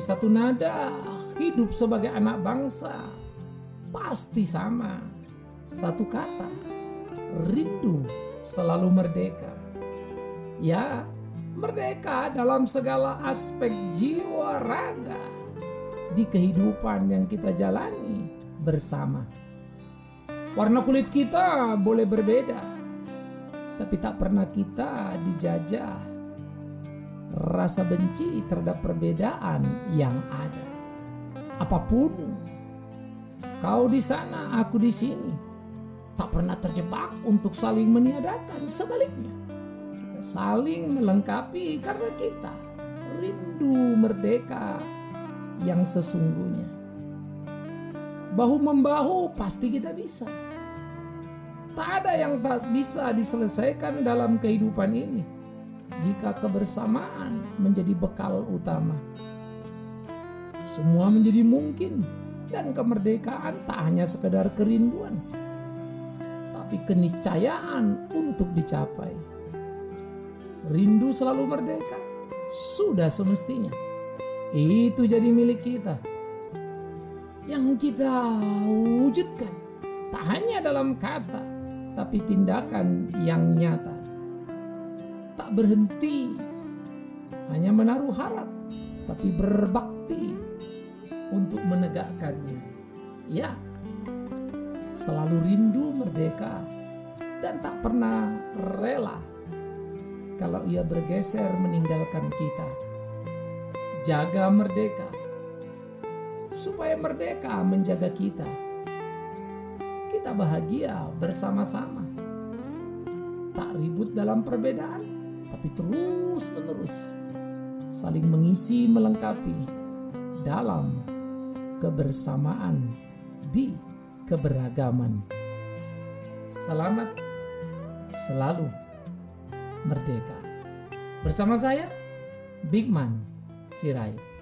satu nada hidup sebagai anak bangsa pasti sama. Satu kata, rindu selalu merdeka. Ya, merdeka dalam segala aspek jiwa raga di kehidupan yang kita jalani bersama. Warna kulit kita boleh berbeda, tapi tak pernah kita dijajah rasa benci terhadap perbedaan yang ada. Apa pun kau di sana, aku di sini, tak pernah terjebak untuk saling meniadakan. Sebaliknya, kita saling melengkapi karena kita rindu merdeka yang sesungguhnya. Bahu membahu pasti kita bisa. Tak ada yang tak bisa diselesaikan dalam kehidupan ini jika kebersamaan menjadi bekal utama. Semua menjadi mungkin dan kemerdekaan tak hanya sekedar kerinduan, tapi keniscayaan untuk dicapai. Rindu selalu merdeka, sudah semestinya. Itu jadi milik kita yang kita wujudkan tak hanya dalam kata tapi tindakan yang nyata tak berhenti hanya menaruh harap tapi berbakti untuk menegakkannya ya selalu rindu merdeka dan tak pernah rela kalau ia bergeser meninggalkan kita jaga merdeka supaya merdeka menjaga kita. Kita bahagia bersama-sama. Tak ribut dalam perbedaan, tapi terus-menerus saling mengisi melengkapi dalam kebersamaan di keberagaman. Selamat selalu merdeka. Bersama saya, Big Man Sirait.